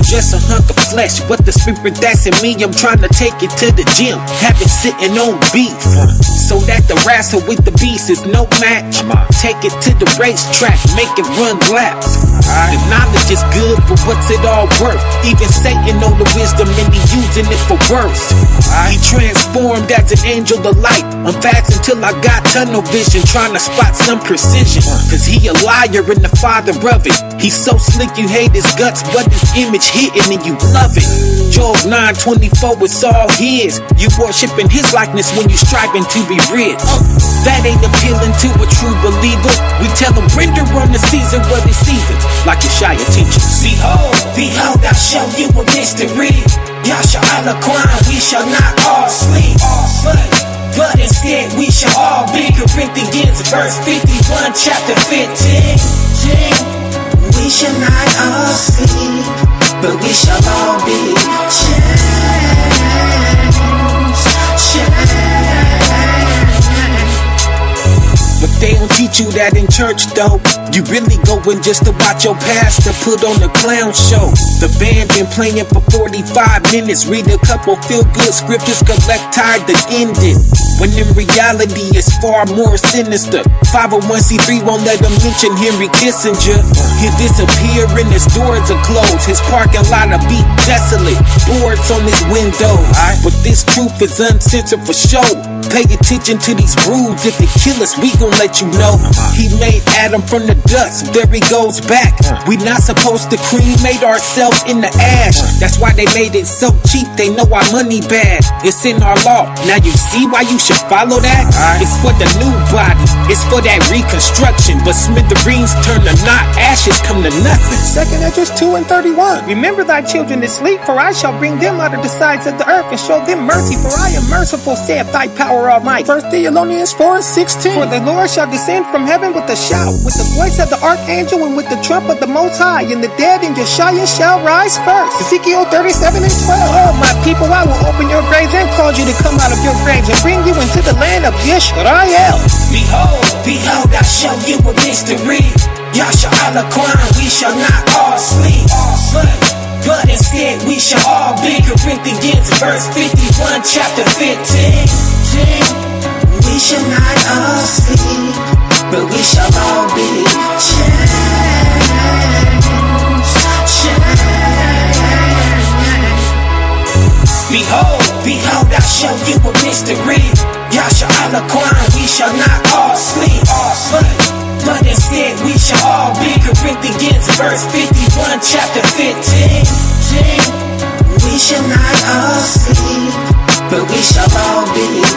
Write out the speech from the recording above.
I'm just a hunk of flesh, but the spirit that's in me, I'm trying to take it to the gym. Have it sitting on beef. So that the wrestle with the beast is no match. Take it to the racetrack, make it run laps. The knowledge is good, but what's it all worth? Even Satan know the wisdom and he using it for worse. He transformed as an angel of light. I'm fast until I got tunnel vision, trying to spot some precision. Cause he a liar and the father of it. He's so slick you hate his guts, but his image hitting and you love it. Job 924, it's all his. You worshiping his likeness when you striving to be rich. That ain't appealing to a true believer. We tell them render on the Caesar where they Caesar's, like Yeshaya teaches. Behold, behold, I show you a mystery. Y'all Yasha Alaquan, we shall not all sleep. But, but instead we shall all be Corinthians, verse 51, chapter 15. We shall not all sleep, but we shall all be teach you that in church though. You really going just to watch your pastor put on a clown show. The band been playing for 45 minutes, read a couple feel good scriptures, collect tired to end it. When in reality it's far more sinister. 501c3 won't let them mention Henry Kissinger. He disappear and his doors are closed. His parking lot will be desolate. Boards on his window. But this truth is uncensored for show. Pay attention to these rules. If they kill us, we gon' let you know. He made Adam from the dust. There he goes back. We not supposed to cremate ourselves in the ash. That's why they made it so cheap. They know our money bad. It's in our law. Now you see why you should follow that? It's for the new body. It's for that reconstruction. But smithereens turn to not ashes come to nothing. Second Esdras 2 and 31. Remember thy children that sleep, for I shall bring them out of the sides of the earth and show them mercy, for I am merciful, saith thy power almighty. First Thessalonians 4 and 16. For the Lord shall descend from heaven with a shout, with the voice of the archangel, and with the trump of the Most High, and the dead in Yeshua shall rise first. Ezekiel 37 and 12. Oh, my people, I will open your graves and cause you to come out of your graves and bring you into the land of Yisrael. Behold, behold, I show you a mystery. Yasha Alaquan, we shall not all sleep. But, but instead we shall all be Corinthians, verse 51, chapter 15. We shall not all sleep, but we shall all be changed. changed. Behold, behold, I show you a mystery. Y'all shall all we shall not all sleep. All sleep. But instead, we shall all be Corinthians, verse 51, chapter 15. We shall not all sleep, but we shall all be